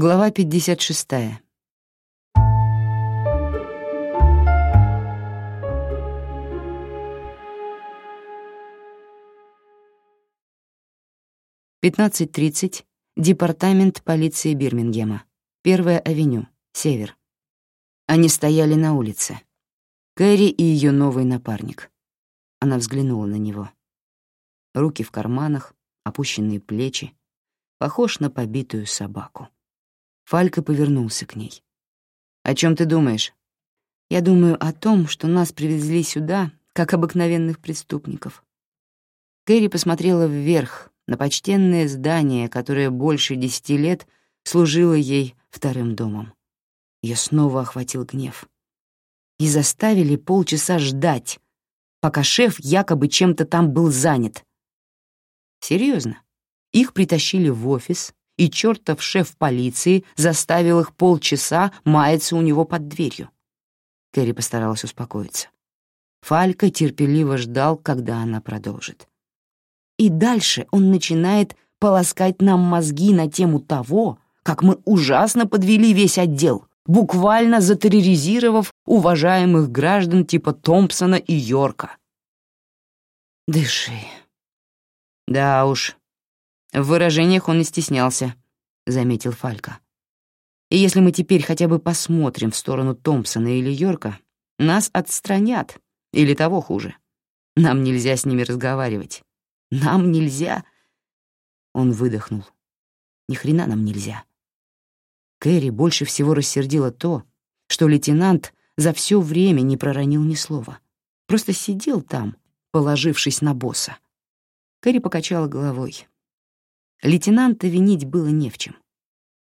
Глава 56. Пятнадцать тридцать. Департамент полиции Бирмингема. Первая авеню. Север. Они стояли на улице. Кэрри и ее новый напарник. Она взглянула на него. Руки в карманах, опущенные плечи. Похож на побитую собаку. Фалька повернулся к ней. «О чем ты думаешь?» «Я думаю о том, что нас привезли сюда, как обыкновенных преступников». Кэрри посмотрела вверх, на почтенное здание, которое больше десяти лет служило ей вторым домом. Ее снова охватил гнев. И заставили полчаса ждать, пока шеф якобы чем-то там был занят. Серьезно, их притащили в офис, и чертов шеф полиции заставил их полчаса маяться у него под дверью. Кэрри постаралась успокоиться. Фалька терпеливо ждал, когда она продолжит. И дальше он начинает полоскать нам мозги на тему того, как мы ужасно подвели весь отдел, буквально затерроризировав уважаемых граждан типа Томпсона и Йорка. «Дыши». «Да уж, в выражениях он не стеснялся», — заметил Фалька. «И если мы теперь хотя бы посмотрим в сторону Томпсона или Йорка, нас отстранят, или того хуже. Нам нельзя с ними разговаривать. Нам нельзя...» Он выдохнул. «Ни хрена нам нельзя». Кэрри больше всего рассердило то, что лейтенант за все время не проронил ни слова. Просто сидел там, положившись на босса. Кэрри покачала головой. Лейтенанта винить было не в чем.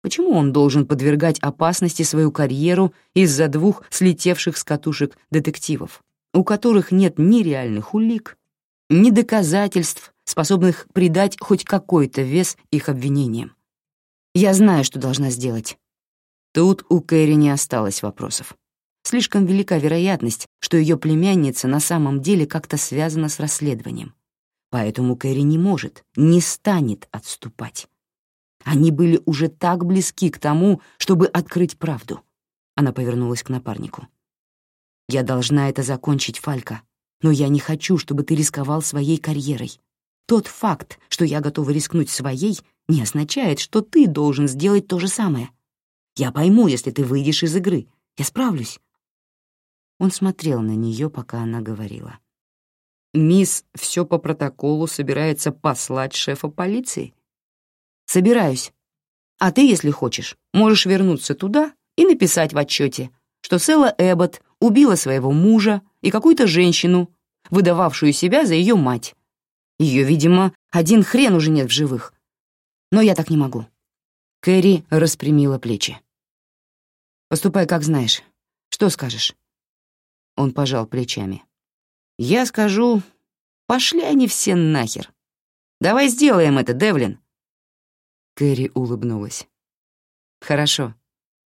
Почему он должен подвергать опасности свою карьеру из-за двух слетевших с катушек детективов, у которых нет ни реальных улик, ни доказательств, способных придать хоть какой-то вес их обвинениям? Я знаю, что должна сделать. Тут у Кэрри не осталось вопросов. Слишком велика вероятность, что ее племянница на самом деле как-то связана с расследованием. Поэтому Кэрри не может, не станет отступать. Они были уже так близки к тому, чтобы открыть правду. Она повернулась к напарнику. «Я должна это закончить, Фалька, но я не хочу, чтобы ты рисковал своей карьерой. Тот факт, что я готова рискнуть своей, не означает, что ты должен сделать то же самое. Я пойму, если ты выйдешь из игры. Я справлюсь». Он смотрел на нее, пока она говорила. Мисс все по протоколу собирается послать шефа полиции? Собираюсь. А ты, если хочешь, можешь вернуться туда и написать в отчете, что Села Эббот убила своего мужа и какую-то женщину, выдававшую себя за ее мать. Ее, видимо, один хрен уже нет в живых. Но я так не могу. Кэрри распрямила плечи. «Поступай, как знаешь. Что скажешь?» Он пожал плечами. Я скажу, пошли они все нахер. Давай сделаем это, Девлин. Кэрри улыбнулась. Хорошо.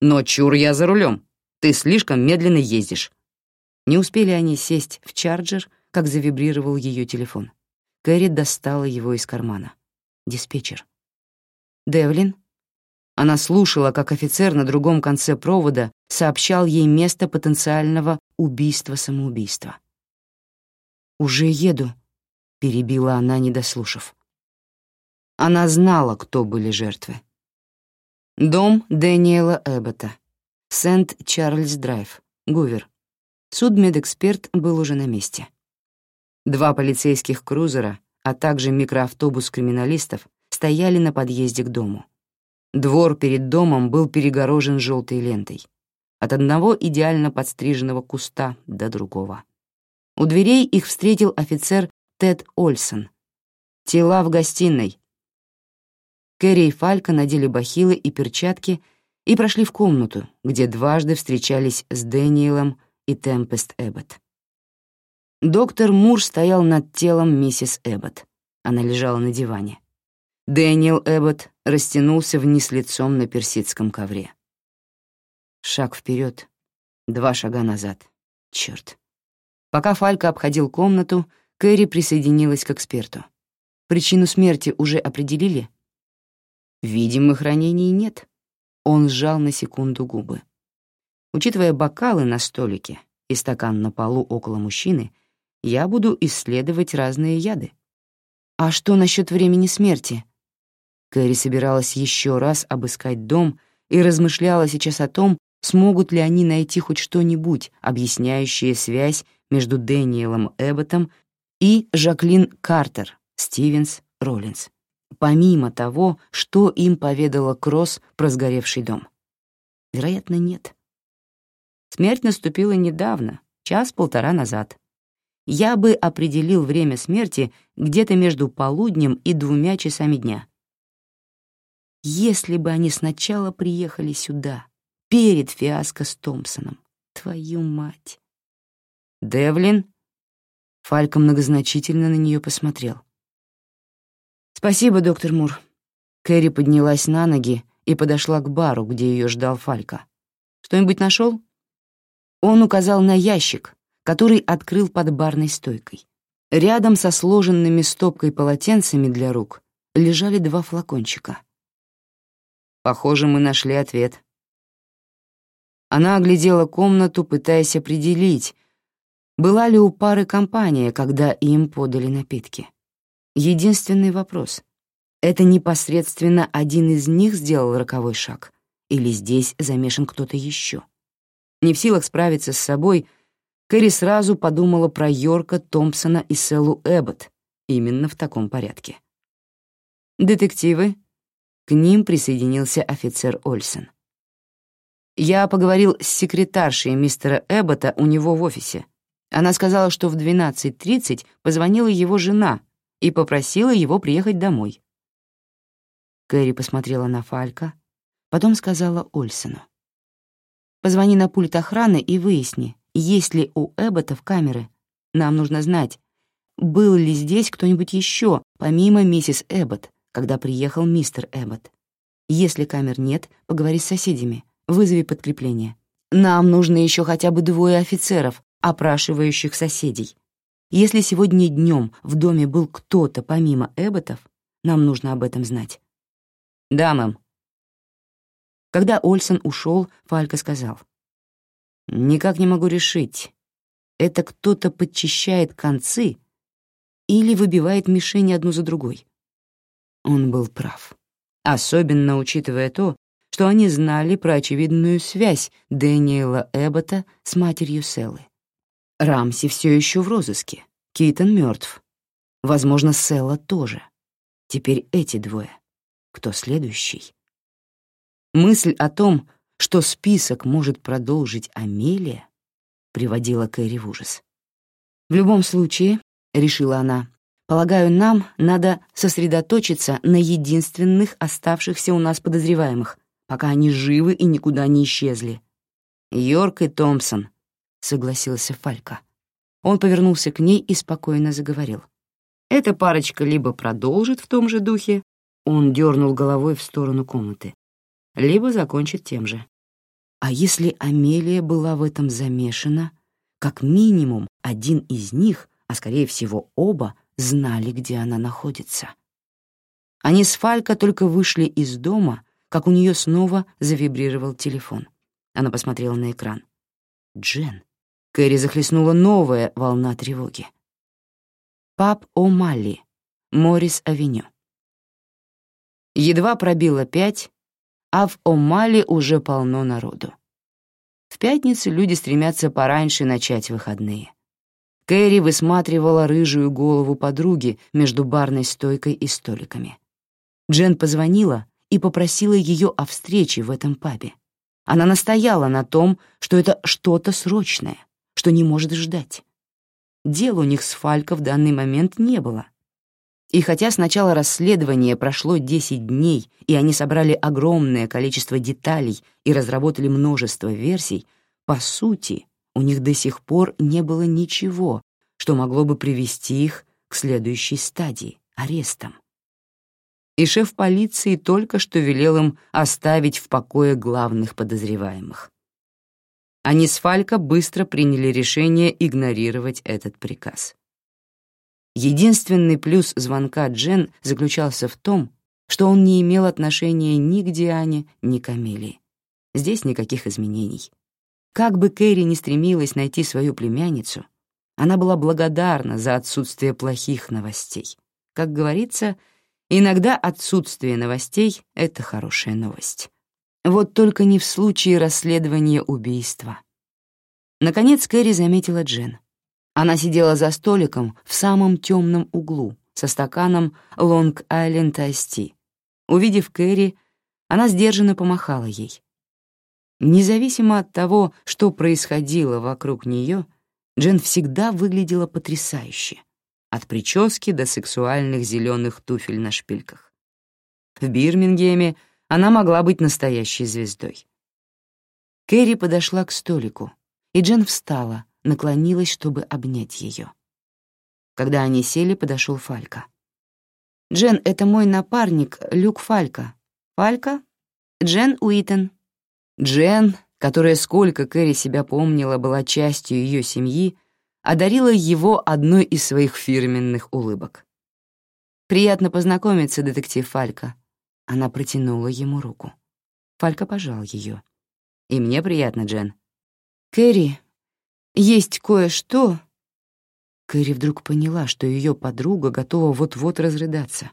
Но чур я за рулем. Ты слишком медленно ездишь. Не успели они сесть в чарджер, как завибрировал ее телефон. Кэрри достала его из кармана. Диспетчер. «Девлин?» Она слушала, как офицер на другом конце провода сообщал ей место потенциального убийства-самоубийства. «Уже еду», — перебила она, не дослушав. Она знала, кто были жертвы. Дом Дэниела Эббота, Сент-Чарльз-Драйв, Гувер. Судмедэксперт был уже на месте. Два полицейских крузера, а также микроавтобус криминалистов стояли на подъезде к дому. Двор перед домом был перегорожен желтой лентой. От одного идеально подстриженного куста до другого. У дверей их встретил офицер Тед Ольсон. «Тела в гостиной». Кэрри и Фалька надели бахилы и перчатки и прошли в комнату, где дважды встречались с Дэниелом и Темпест Эббот. Доктор Мур стоял над телом миссис Эббот. Она лежала на диване. Дэниел Эббот растянулся вниз лицом на персидском ковре. Шаг вперед, два шага назад. Черт. Пока Фалька обходил комнату, Кэрри присоединилась к эксперту. Причину смерти уже определили? Видимых ранений нет. Он сжал на секунду губы. Учитывая бокалы на столике и стакан на полу около мужчины, я буду исследовать разные яды. А что насчет времени смерти? Кэрри собиралась еще раз обыскать дом и размышляла сейчас о том, смогут ли они найти хоть что-нибудь, объясняющее связь между Дэниелом Эбботом и Жаклин Картер, Стивенс, Роллинс, помимо того, что им поведала Кросс про сгоревший дом. Вероятно, нет. Смерть наступила недавно, час-полтора назад. Я бы определил время смерти где-то между полуднем и двумя часами дня. Если бы они сначала приехали сюда, перед фиаско с Томпсоном. Твою мать. Девлин? Фалька многозначительно на нее посмотрел. «Спасибо, доктор Мур». Кэрри поднялась на ноги и подошла к бару, где ее ждал Фалька. «Что-нибудь нашел?» Он указал на ящик, который открыл под барной стойкой. Рядом со сложенными стопкой полотенцами для рук лежали два флакончика. «Похоже, мы нашли ответ». Она оглядела комнату, пытаясь определить, была ли у пары компания, когда им подали напитки. Единственный вопрос — это непосредственно один из них сделал роковой шаг, или здесь замешан кто-то еще? Не в силах справиться с собой, Кэрри сразу подумала про Йорка, Томпсона и Селу Эббот именно в таком порядке. «Детективы?» К ним присоединился офицер Ольсен. «Я поговорил с секретаршей мистера Эббота у него в офисе. Она сказала, что в 12.30 позвонила его жена и попросила его приехать домой». Кэрри посмотрела на Фалька, потом сказала Ольсену. «Позвони на пульт охраны и выясни, есть ли у Эбботов камеры. Нам нужно знать, был ли здесь кто-нибудь еще, помимо миссис Эббот, когда приехал мистер Эббот. Если камер нет, поговори с соседями, вызови подкрепление. Нам нужно еще хотя бы двое офицеров, опрашивающих соседей. Если сегодня днем в доме был кто-то помимо Эбботов, нам нужно об этом знать. Да, мэм. Когда Ольсон ушел, Фалька сказал. Никак не могу решить, это кто-то подчищает концы или выбивает мишени одну за другой. Он был прав, особенно учитывая то, что они знали про очевидную связь Дэниела Эббота с матерью Селлы. Рамси все еще в розыске, Китон мертв. Возможно, Селла тоже. Теперь эти двое. Кто следующий? Мысль о том, что список может продолжить Амелия, приводила Кэрри в ужас. «В любом случае», — решила она, «полагаю, нам надо сосредоточиться на единственных оставшихся у нас подозреваемых, пока они живы и никуда не исчезли». «Йорк и Томпсон», — согласился Фалька. Он повернулся к ней и спокойно заговорил. «Эта парочка либо продолжит в том же духе», — он дернул головой в сторону комнаты, либо закончит тем же. А если Амелия была в этом замешана, как минимум один из них, а скорее всего оба, знали, где она находится. Они с Фалько только вышли из дома, как у нее снова завибрировал телефон. Она посмотрела на экран. Джен. Кэрри захлестнула новая волна тревоги. Пап О'Малли, Моррис-авеню. Едва пробило пять, а в Омале уже полно народу. В пятницу люди стремятся пораньше начать выходные. Кэрри высматривала рыжую голову подруги между барной стойкой и столиками. Джен позвонила и попросила ее о встрече в этом пабе. Она настояла на том, что это что-то срочное, что не может ждать. Дел у них с Фалько в данный момент не было, и хотя с начала расследования прошло 10 дней, и они собрали огромное количество деталей и разработали множество версий, по сути, у них до сих пор не было ничего, что могло бы привести их к следующей стадии — арестам. И шеф полиции только что велел им оставить в покое главных подозреваемых. Они с Фалько быстро приняли решение игнорировать этот приказ. Единственный плюс звонка Джен заключался в том, что он не имел отношения ни к Диане, ни к Амелии. Здесь никаких изменений. Как бы Кэрри не стремилась найти свою племянницу, она была благодарна за отсутствие плохих новостей. Как говорится, иногда отсутствие новостей — это хорошая новость. Вот только не в случае расследования убийства. Наконец Кэрри заметила Джен. Она сидела за столиком в самом темном углу со стаканом Iced Tea. Увидев Кэрри, она сдержанно помахала ей. Независимо от того, что происходило вокруг нее, Джен всегда выглядела потрясающе, от прически до сексуальных зеленых туфель на шпильках. В Бирмингеме она могла быть настоящей звездой. Кэрри подошла к столику, и Джен встала, наклонилась, чтобы обнять ее. Когда они сели, подошел Фалька. «Джен, это мой напарник, Люк Фалька. Фалька? Джен Уитон». Джен, которая, сколько Кэрри себя помнила, была частью ее семьи, одарила его одной из своих фирменных улыбок. «Приятно познакомиться, детектив Фалька». Она протянула ему руку. Фалька пожал ее. «И мне приятно, Джен». «Кэрри, есть кое-что...» Кэрри вдруг поняла, что ее подруга готова вот-вот разрыдаться.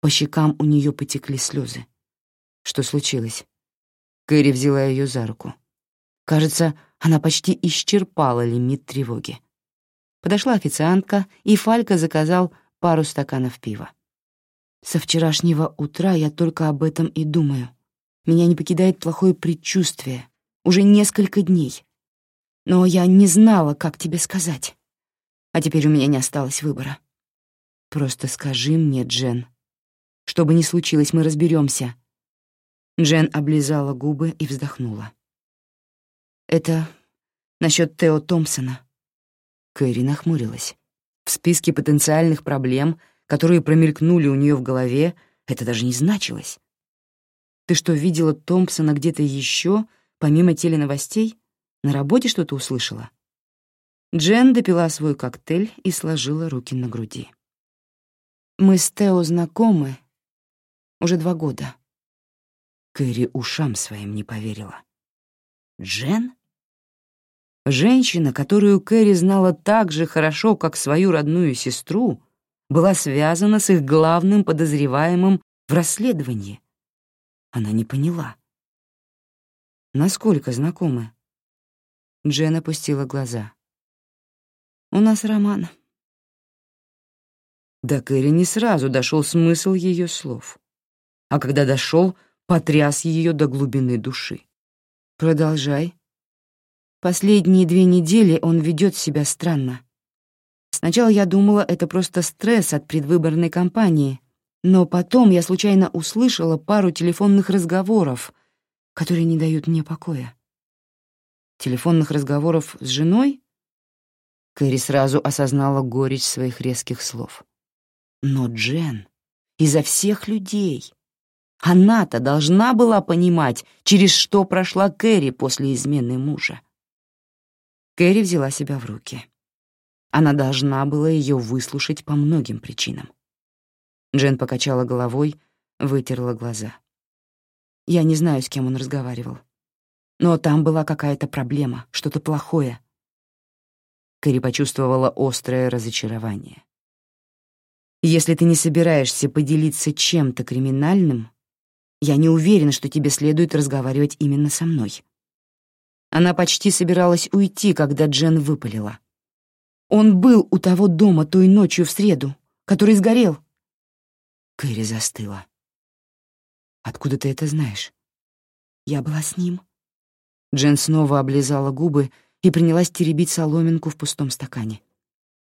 По щекам у нее потекли слезы. Что случилось? Кэрри взяла ее за руку. Кажется, она почти исчерпала лимит тревоги. Подошла официантка, и Фалька заказал пару стаканов пива. «Со вчерашнего утра я только об этом и думаю. Меня не покидает плохое предчувствие. Уже несколько дней. Но я не знала, как тебе сказать. А теперь у меня не осталось выбора. Просто скажи мне, Джен. Что бы ни случилось, мы разберемся. Джен облизала губы и вздохнула. «Это насчет Тео Томпсона». Кэрри нахмурилась. В списке потенциальных проблем, которые промелькнули у нее в голове, это даже не значилось. «Ты что, видела Томпсона где-то еще, помимо теленовостей? На работе что-то услышала?» Джен допила свой коктейль и сложила руки на груди. «Мы с Тео знакомы уже два года. Кэрри ушам своим не поверила. Джен? Женщина, которую Кэрри знала так же хорошо, как свою родную сестру, была связана с их главным подозреваемым в расследовании. Она не поняла. Насколько знакомы? Джен опустила глаза. «У нас роман». До Кэрри не сразу дошел смысл ее слов. А когда дошел, потряс ее до глубины души. «Продолжай». Последние две недели он ведет себя странно. Сначала я думала, это просто стресс от предвыборной кампании, но потом я случайно услышала пару телефонных разговоров, которые не дают мне покоя. Телефонных разговоров с женой? Кэрри сразу осознала горечь своих резких слов. Но Джен, изо всех людей, она-то должна была понимать, через что прошла Кэрри после измены мужа. Кэрри взяла себя в руки. Она должна была ее выслушать по многим причинам. Джен покачала головой, вытерла глаза. Я не знаю, с кем он разговаривал. Но там была какая-то проблема, что-то плохое. Кэрри почувствовала острое разочарование. Если ты не собираешься поделиться чем-то криминальным, я не уверена, что тебе следует разговаривать именно со мной». Она почти собиралась уйти, когда Джен выпалила. «Он был у того дома той ночью в среду, который сгорел». Кэрри застыла. «Откуда ты это знаешь?» «Я была с ним». Джен снова облизала губы и принялась теребить соломинку в пустом стакане.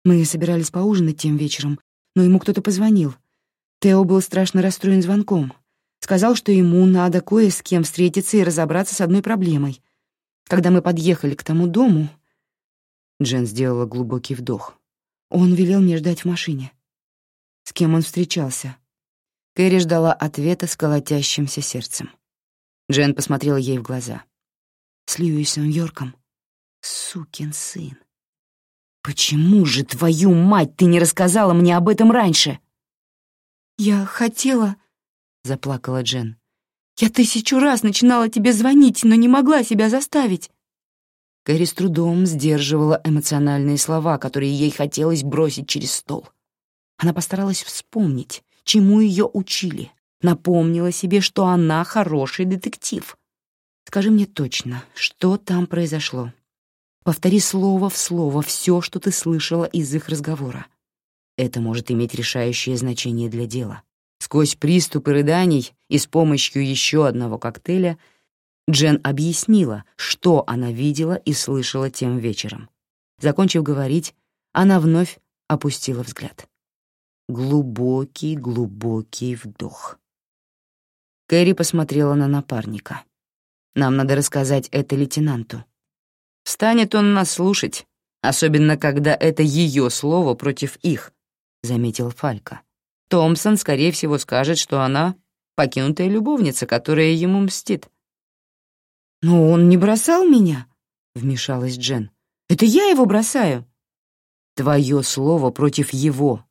Мы собирались поужинать тем вечером, но ему кто-то позвонил. Тео был страшно расстроен звонком. Сказал, что ему надо кое с кем встретиться и разобраться с одной проблемой. Когда мы подъехали к тому дому... Джен сделала глубокий вдох. Он велел мне ждать в машине. С кем он встречался? Кэрри ждала ответа с колотящимся сердцем. Джен посмотрела ей в глаза. «С Льюисом Йорком? Сукин сын! Почему же, твою мать, ты не рассказала мне об этом раньше?» «Я хотела...» заплакала Джен. «Я тысячу раз начинала тебе звонить, но не могла себя заставить». Кэрри с трудом сдерживала эмоциональные слова, которые ей хотелось бросить через стол. Она постаралась вспомнить, чему ее учили, напомнила себе, что она хороший детектив. «Скажи мне точно, что там произошло?» Повтори слово в слово все, что ты слышала из их разговора. Это может иметь решающее значение для дела. Сквозь приступы рыданий и с помощью еще одного коктейля Джен объяснила, что она видела и слышала тем вечером. Закончив говорить, она вновь опустила взгляд. Глубокий, глубокий вдох. Кэрри посмотрела на напарника. «Нам надо рассказать это лейтенанту. Станет он нас слушать, особенно когда это ее слово против их, — заметил Фалька. Томпсон, скорее всего, скажет, что она покинутая любовница, которая ему мстит. «Но он не бросал меня», — вмешалась Джен. «Это я его бросаю». «Твое слово против его.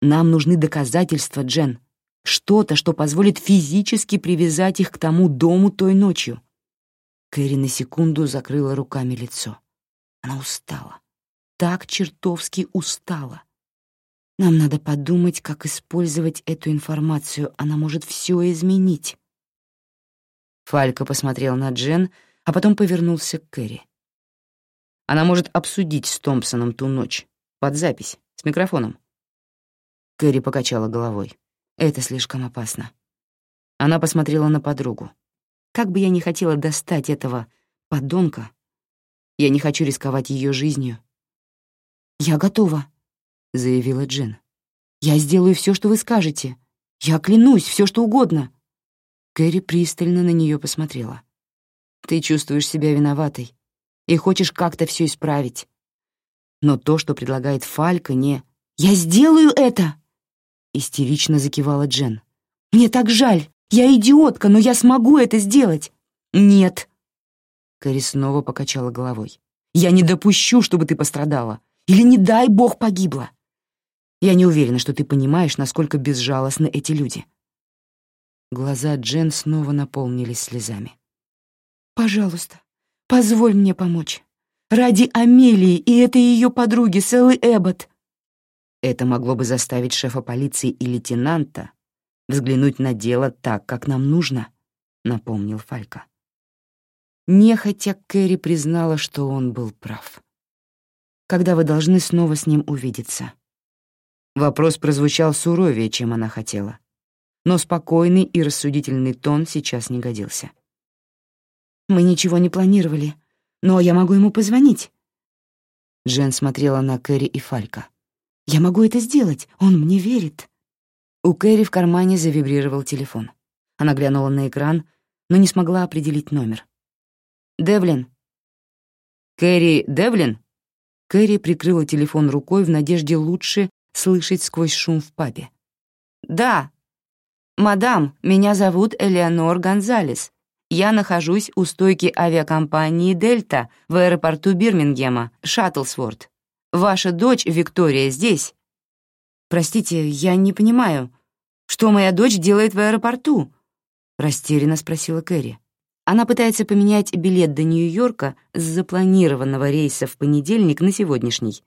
Нам нужны доказательства, Джен. Что-то, что позволит физически привязать их к тому дому той ночью. Кэрри на секунду закрыла руками лицо. Она устала. Так чертовски устала. Нам надо подумать, как использовать эту информацию. Она может все изменить. Фалька посмотрел на Джен, а потом повернулся к Кэрри. Она может обсудить с Томпсоном ту ночь. Под запись, с микрофоном. Кэрри покачала головой. Это слишком опасно. Она посмотрела на подругу. Как бы я ни хотела достать этого подонка, я не хочу рисковать ее жизнью. «Я готова», — заявила Джин. «Я сделаю все, что вы скажете. Я клянусь, все что угодно». Кэрри пристально на нее посмотрела. «Ты чувствуешь себя виноватой и хочешь как-то все исправить. Но то, что предлагает Фалька, не... «Я сделаю это!» — истерично закивала Джен. «Мне так жаль. Я идиотка, но я смогу это сделать. Нет. Кэрри снова покачала головой. Я не допущу, чтобы ты пострадала. Или, не дай бог, погибла. Я не уверена, что ты понимаешь, насколько безжалостны эти люди. Глаза Джен снова наполнились слезами. «Пожалуйста, позволь мне помочь. Ради Амелии и этой ее подруги Селлы Эббот». Это могло бы заставить шефа полиции и лейтенанта взглянуть на дело так, как нам нужно», — напомнил Фалька. Нехотя Кэрри признала, что он был прав. «Когда вы должны снова с ним увидеться?» Вопрос прозвучал суровее, чем она хотела. Но спокойный и рассудительный тон сейчас не годился. «Мы ничего не планировали, но я могу ему позвонить». Джен смотрела на Кэрри и Фалька. «Я могу это сделать, он мне верит». У Кэрри в кармане завибрировал телефон. Она глянула на экран, но не смогла определить номер. «Девлин». «Кэрри Девлин?» Кэрри прикрыла телефон рукой в надежде лучше слышать сквозь шум в пабе. «Да. Мадам, меня зовут Элеонор Гонзалес. Я нахожусь у стойки авиакомпании «Дельта» в аэропорту Бирмингема, Шаттлсворт. Ваша дочь Виктория здесь?» «Простите, я не понимаю, что моя дочь делает в аэропорту?» — растерянно спросила Кэрри. Она пытается поменять билет до Нью-Йорка с запланированного рейса в понедельник на сегодняшний.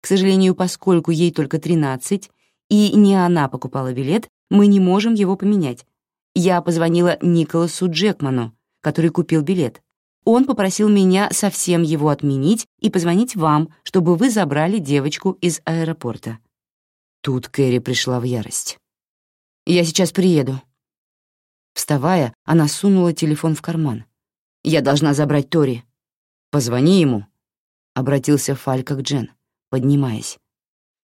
К сожалению, поскольку ей только 13, и не она покупала билет, мы не можем его поменять. Я позвонила Николасу Джекману, который купил билет. Он попросил меня совсем его отменить и позвонить вам, чтобы вы забрали девочку из аэропорта. Тут Кэрри пришла в ярость. «Я сейчас приеду». Вставая, она сунула телефон в карман. «Я должна забрать Тори». «Позвони ему», — обратился Фалька к Джен, поднимаясь.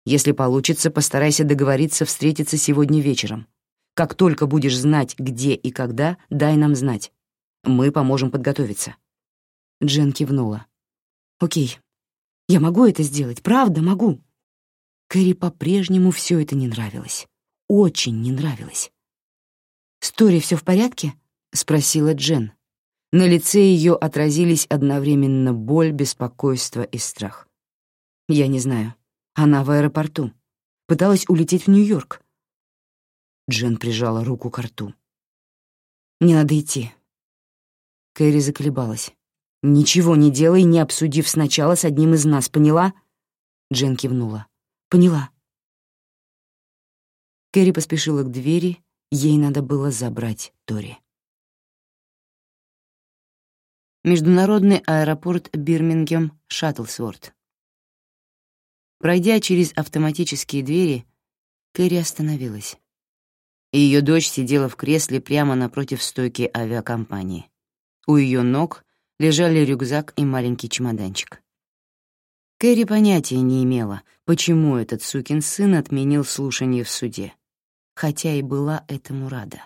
«Если получится, постарайся договориться встретиться сегодня вечером. Как только будешь знать, где и когда, дай нам знать. Мы поможем подготовиться». Джен кивнула. «Окей, я могу это сделать, правда могу». Кэрри по-прежнему все это не нравилось. Очень не нравилось. «С Тори все в порядке?» — спросила Джен. На лице ее отразились одновременно боль, беспокойство и страх. «Я не знаю. Она в аэропорту. Пыталась улететь в Нью-Йорк. Джен прижала руку к рту. «Не надо идти». Кэрри заколебалась. «Ничего не делай, не обсудив сначала с одним из нас, поняла?» Джен кивнула. «Поняла». Кэрри поспешила к двери, ей надо было забрать Тори. Международный аэропорт Бирмингем, Шаттлсворт. Пройдя через автоматические двери, Кэрри остановилась. Ее дочь сидела в кресле прямо напротив стойки авиакомпании. У ее ног лежали рюкзак и маленький чемоданчик. Кэрри понятия не имела, почему этот сукин сын отменил слушание в суде, хотя и была этому рада.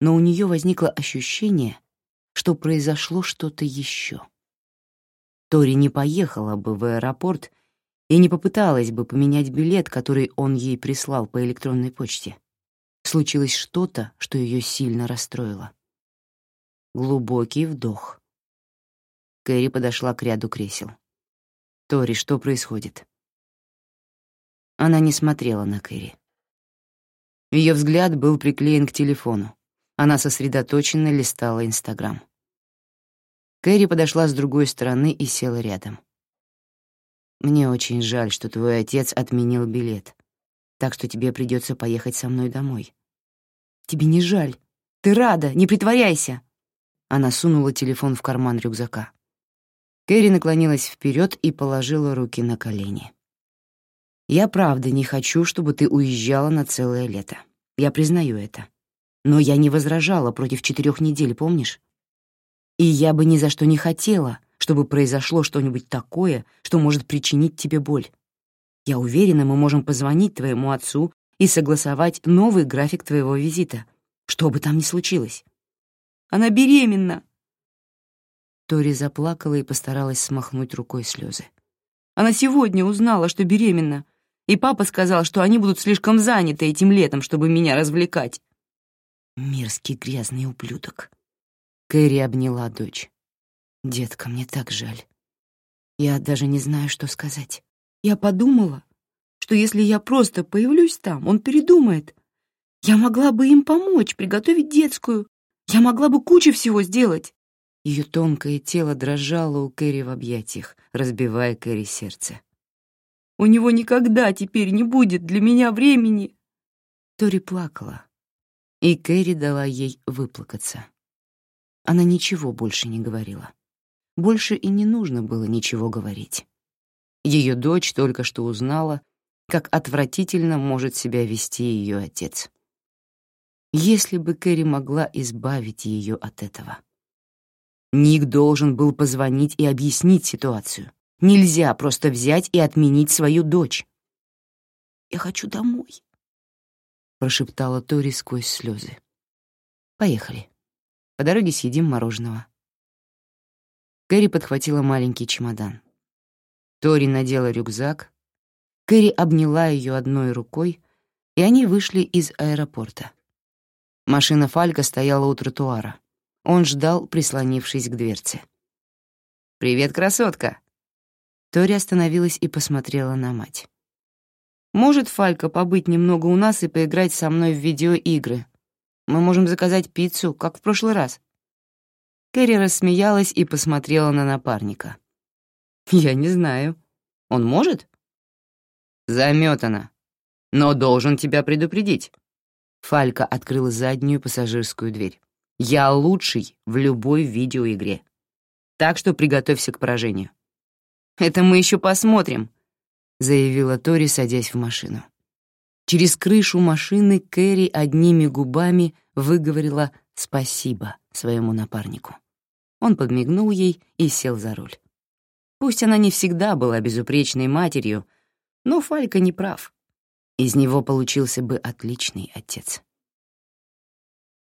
Но у нее возникло ощущение, что произошло что-то еще. Тори не поехала бы в аэропорт и не попыталась бы поменять билет, который он ей прислал по электронной почте. Случилось что-то, что ее сильно расстроило. Глубокий вдох. Кэрри подошла к ряду кресел. «Тори, что происходит?» Она не смотрела на Кэрри. Ее взгляд был приклеен к телефону. Она сосредоточенно листала Инстаграм. Кэрри подошла с другой стороны и села рядом. «Мне очень жаль, что твой отец отменил билет, так что тебе придется поехать со мной домой». «Тебе не жаль. Ты рада, не притворяйся!» Она сунула телефон в карман рюкзака. Кэрри наклонилась вперед и положила руки на колени. «Я правда не хочу, чтобы ты уезжала на целое лето. Я признаю это. Но я не возражала против четырех недель, помнишь? И я бы ни за что не хотела, чтобы произошло что-нибудь такое, что может причинить тебе боль. Я уверена, мы можем позвонить твоему отцу и согласовать новый график твоего визита, что бы там ни случилось. Она беременна!» Тори заплакала и постаралась смахнуть рукой слезы. «Она сегодня узнала, что беременна, и папа сказал, что они будут слишком заняты этим летом, чтобы меня развлекать. Мерзкий грязный ублюдок. Кэрри обняла дочь. «Детка, мне так жаль. Я даже не знаю, что сказать. Я подумала, что если я просто появлюсь там, он передумает. Я могла бы им помочь, приготовить детскую. Я могла бы кучу всего сделать». Ее тонкое тело дрожало у Кэрри в объятиях, разбивая Кэрри сердце. «У него никогда теперь не будет для меня времени!» Тори плакала, и Кэрри дала ей выплакаться. Она ничего больше не говорила. Больше и не нужно было ничего говорить. Ее дочь только что узнала, как отвратительно может себя вести ее отец. Если бы Кэрри могла избавить ее от этого. Ник должен был позвонить и объяснить ситуацию. Нельзя просто взять и отменить свою дочь. «Я хочу домой», прошептала Тори сквозь слезы. Поехали. По дороге съедим мороженого. Кэрри подхватила маленький чемодан. Тори надела рюкзак. Кэрри обняла ее одной рукой, и они вышли из аэропорта. Машина Фалька стояла у тротуара. Он ждал, прислонившись к дверце. «Привет, красотка!» Тори остановилась и посмотрела на мать. Может Фалька побыть немного у нас и поиграть со мной в видеоигры? Мы можем заказать пиццу, как в прошлый раз». Кэрри рассмеялась и посмотрела на напарника. «Я не знаю. Он может?» «Заметана. Но должен тебя предупредить». Фалька открыла заднюю пассажирскую дверь. «Я лучший в любой видеоигре. Так что приготовься к поражению». «Это мы еще посмотрим», заявила Тори, садясь в машину. Через крышу машины Кэрри одними губами выговорила «спасибо» своему напарнику. Он подмигнул ей и сел за руль. Пусть она не всегда была безупречной матерью, но Фалька не прав. Из него получился бы отличный отец.